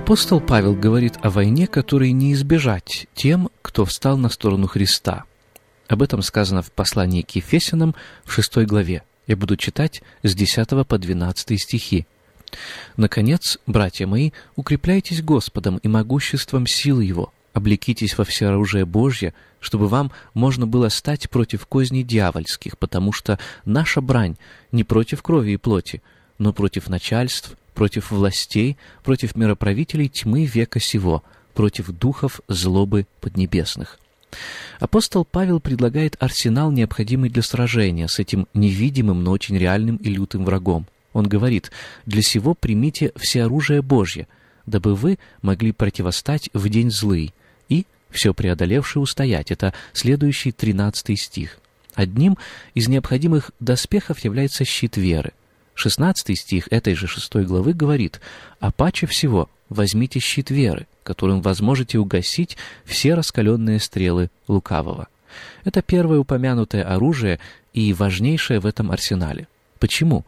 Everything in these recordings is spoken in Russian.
Апостол Павел говорит о войне, которой не избежать тем, кто встал на сторону Христа. Об этом сказано в послании к Ефесянам в 6 главе. Я буду читать с 10 по 12 стихи. «Наконец, братья мои, укрепляйтесь Господом и могуществом силы Его, облекитесь во всеоружие Божье, чтобы вам можно было стать против козней дьявольских, потому что наша брань не против крови и плоти, но против начальств, против властей, против мироправителей тьмы века сего, против духов злобы поднебесных. Апостол Павел предлагает арсенал, необходимый для сражения с этим невидимым, но очень реальным и лютым врагом. Он говорит, «Для сего примите все оружие Божье, дабы вы могли противостать в день злый, и, все преодолевший, устоять». Это следующий тринадцатый стих. Одним из необходимых доспехов является щит веры. 16 стих этой же шестой главы говорит «А паче всего возьмите щит веры, которым возможете угасить все раскаленные стрелы лукавого». Это первое упомянутое оружие и важнейшее в этом арсенале. Почему?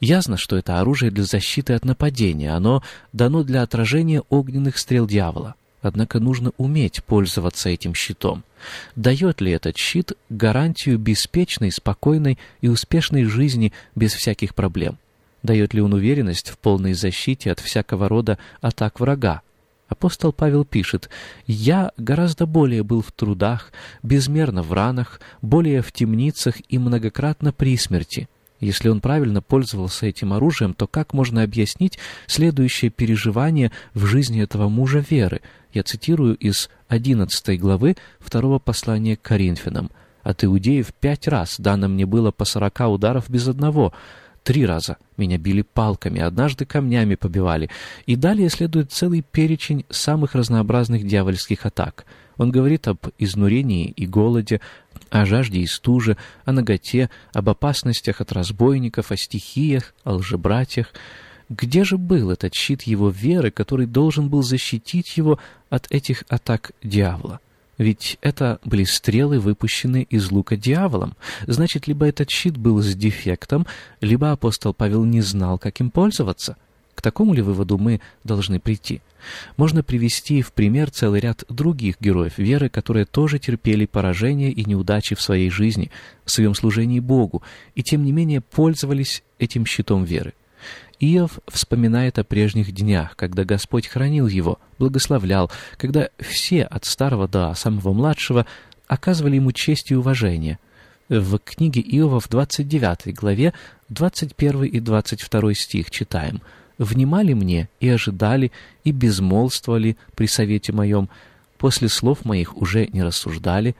Ясно, что это оружие для защиты от нападения, оно дано для отражения огненных стрел дьявола. Однако нужно уметь пользоваться этим щитом. Дает ли этот щит гарантию беспечной, спокойной и успешной жизни без всяких проблем? Дает ли он уверенность в полной защите от всякого рода атак врага? Апостол Павел пишет, «Я гораздо более был в трудах, безмерно в ранах, более в темницах и многократно при смерти». Если он правильно пользовался этим оружием, то как можно объяснить следующее переживание в жизни этого мужа веры? Я цитирую из 11 главы второго послания к Коринфянам. «От иудеев пять раз дано мне было по сорока ударов без одного». Три раза меня били палками, однажды камнями побивали. И далее следует целый перечень самых разнообразных дьявольских атак. Он говорит об изнурении и голоде, о жажде и стуже, о наготе, об опасностях от разбойников, о стихиях, о лжебратьях. Где же был этот щит его веры, который должен был защитить его от этих атак дьявола? Ведь это были стрелы, выпущенные из лука дьяволом. Значит, либо этот щит был с дефектом, либо апостол Павел не знал, как им пользоваться. К такому ли выводу мы должны прийти? Можно привести в пример целый ряд других героев веры, которые тоже терпели поражения и неудачи в своей жизни, в своем служении Богу, и тем не менее пользовались этим щитом веры. Иов вспоминает о прежних днях, когда Господь хранил его, благословлял, когда все, от старого до самого младшего, оказывали ему честь и уважение. В книге Иова в 29 главе 21 и 22 стих читаем «Внимали мне и ожидали, и безмолвствовали при совете моем, после слов моих уже не рассуждали,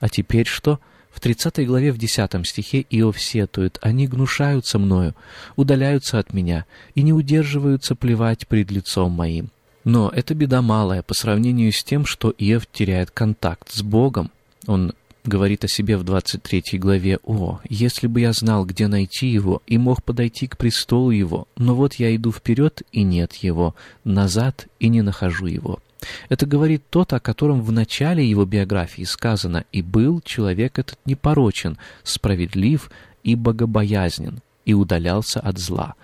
а теперь что?» В 30 главе в 10 стихе Иов сетует «Они гнушаются мною, удаляются от меня и не удерживаются плевать пред лицом моим». Но это беда малая по сравнению с тем, что Иов теряет контакт с Богом. Он говорит о себе в 23 главе «О, если бы я знал, где найти его, и мог подойти к престолу его, но вот я иду вперед, и нет его, назад, и не нахожу его». Это говорит тот, о котором в начале его биографии сказано «И был человек этот непорочен, справедлив и богобоязнен, и удалялся от зла».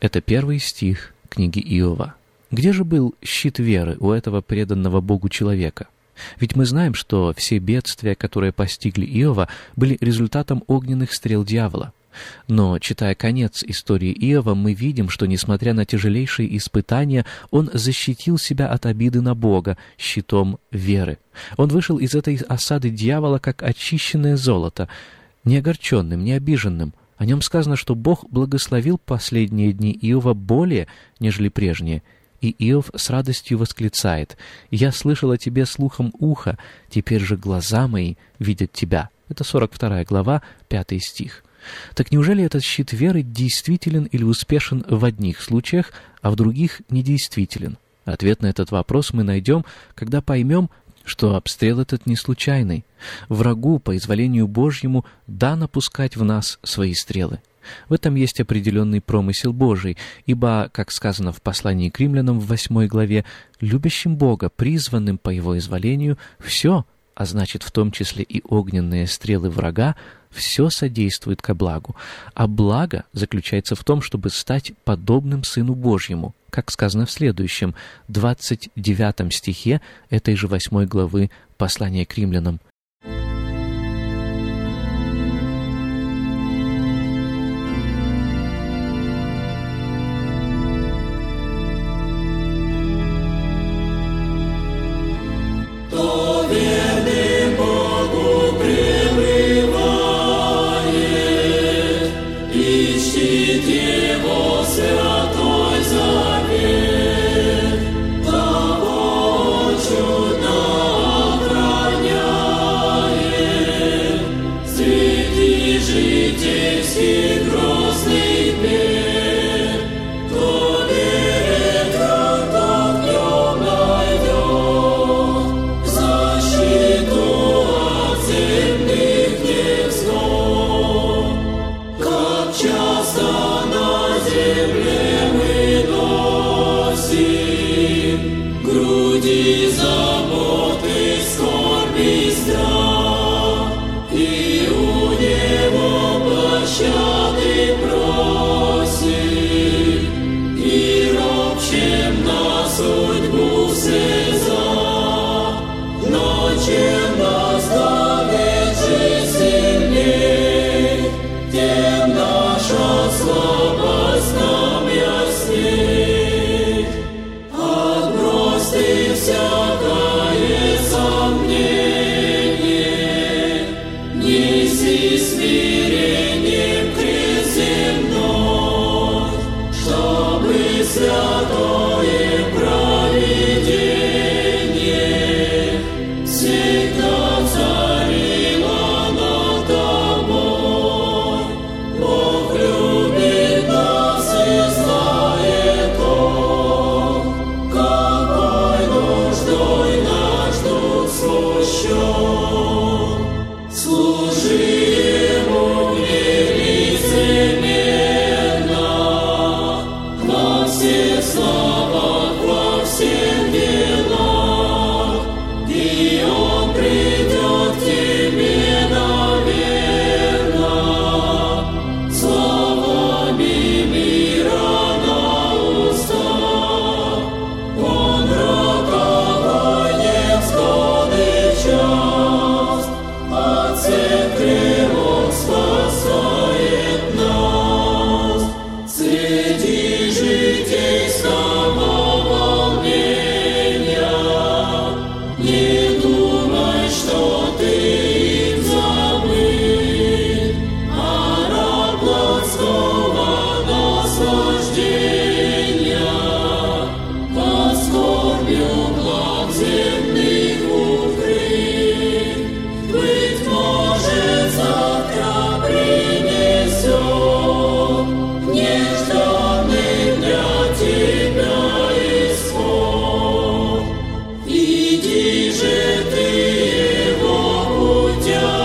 Это первый стих книги Иова. Где же был щит веры у этого преданного Богу человека? Ведь мы знаем, что все бедствия, которые постигли Иова, были результатом огненных стрел дьявола. Но, читая конец истории Иова, мы видим, что, несмотря на тяжелейшие испытания, он защитил себя от обиды на Бога щитом веры. Он вышел из этой осады дьявола как очищенное золото, не огорченным, не обиженным. О нем сказано, что Бог благословил последние дни Иова более, нежели прежние. И Иов с радостью восклицает, «Я слышал о тебе слухом уха, теперь же глаза мои видят тебя». Это 42 глава, 5 стих. Так неужели этот щит веры действителен или успешен в одних случаях, а в других недействителен? Ответ на этот вопрос мы найдем, когда поймем, что обстрел этот не случайный. Врагу, по изволению Божьему, дано пускать в нас свои стрелы. В этом есть определенный промысел Божий, ибо, как сказано в послании к римлянам в восьмой главе, «любящим Бога, призванным по Его изволению, все, а значит в том числе и огненные стрелы врага, все содействует ко благу, а благо заключается в том, чтобы стать подобным Сыну Божьему, как сказано в следующем, 29 стихе этой же 8 главы послания к римлянам. Jesus. you.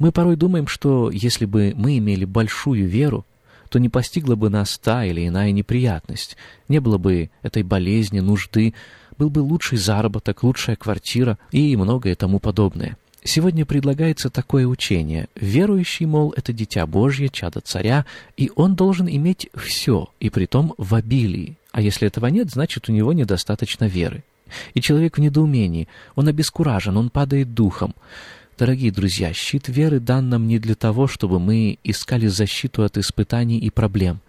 Мы порой думаем, что если бы мы имели большую веру, то не постигла бы нас та или иная неприятность, не было бы этой болезни, нужды, был бы лучший заработок, лучшая квартира и многое тому подобное. Сегодня предлагается такое учение. Верующий, мол, это дитя Божье, чадо царя, и он должен иметь все, и притом в обилии. А если этого нет, значит, у него недостаточно веры. И человек в недоумении, он обескуражен, он падает духом. Дорогие друзья, щит веры дан нам не для того, чтобы мы искали защиту от испытаний и проблем.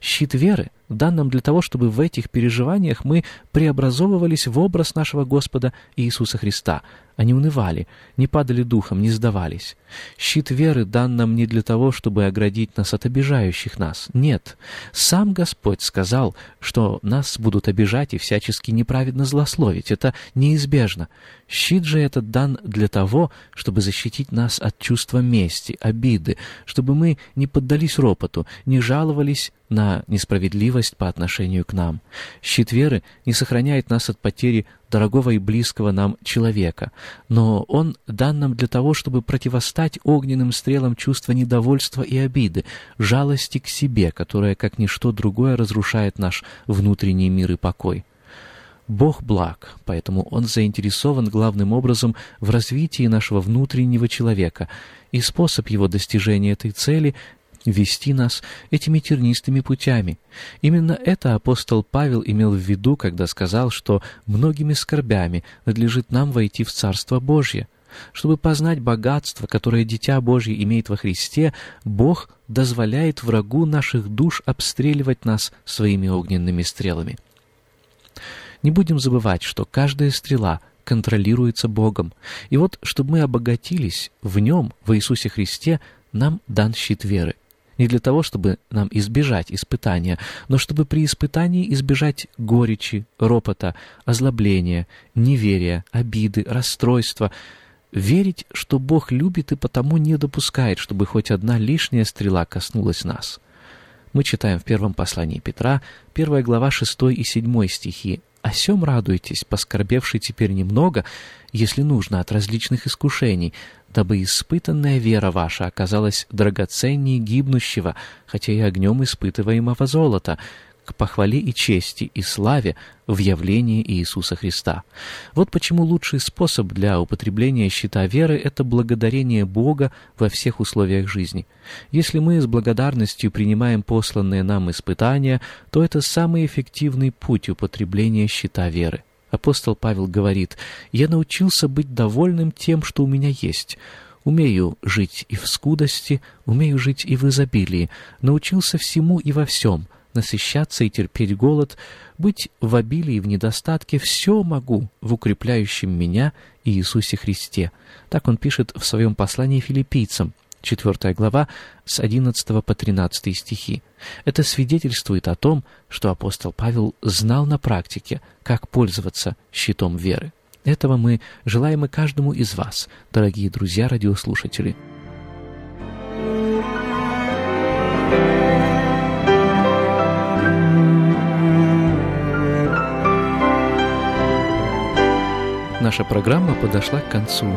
Щит веры дан нам для того, чтобы в этих переживаниях мы преобразовывались в образ нашего Господа Иисуса Христа, они унывали, не падали духом, не сдавались. Щит веры дан нам не для того, чтобы оградить нас от обижающих нас. Нет, сам Господь сказал, что нас будут обижать и всячески неправедно злословить. Это неизбежно. Щит же этот дан для того, чтобы защитить нас от чувства мести, обиды, чтобы мы не поддались ропоту, не жаловались на несправедливость по отношению к нам. Щит веры не сохраняет нас от потери дорогого и близкого нам человека, но он дан нам для того, чтобы противостать огненным стрелам чувства недовольства и обиды, жалости к себе, которая, как ничто другое, разрушает наш внутренний мир и покой. Бог благ, поэтому Он заинтересован главным образом в развитии нашего внутреннего человека, и способ его достижения этой цели вести нас этими тернистыми путями. Именно это апостол Павел имел в виду, когда сказал, что многими скорбями надлежит нам войти в Царство Божье. Чтобы познать богатство, которое Дитя Божье имеет во Христе, Бог дозволяет врагу наших душ обстреливать нас своими огненными стрелами. Не будем забывать, что каждая стрела контролируется Богом. И вот, чтобы мы обогатились в Нем, в Иисусе Христе, нам дан щит веры — не для того, чтобы нам избежать испытания, но чтобы при испытании избежать горечи, ропота, озлобления, неверия, обиды, расстройства, верить, что Бог любит и потому не допускает, чтобы хоть одна лишняя стрела коснулась нас. Мы читаем в первом послании Петра, первая глава 6 и 7 стихи. «О сем радуйтесь, поскорбевший теперь немного, если нужно, от различных искушений, дабы испытанная вера ваша оказалась драгоценнее гибнущего, хотя и огнем испытываемого золота, к похвале и чести и славе в явлении Иисуса Христа. Вот почему лучший способ для употребления щита веры — это благодарение Бога во всех условиях жизни. Если мы с благодарностью принимаем посланные нам испытания, то это самый эффективный путь употребления щита веры. Апостол Павел говорит, «Я научился быть довольным тем, что у меня есть». Умею жить и в скудости, умею жить и в изобилии, научился всему и во всем, насыщаться и терпеть голод, быть в обилии и в недостатке, все могу в укрепляющем меня Иисусе Христе. Так он пишет в своем послании филиппийцам, 4 глава, с 11 по 13 стихи. Это свидетельствует о том, что апостол Павел знал на практике, как пользоваться щитом веры. Этого мы желаем и каждому из вас, дорогие друзья-радиослушатели. Наша программа подошла к концу.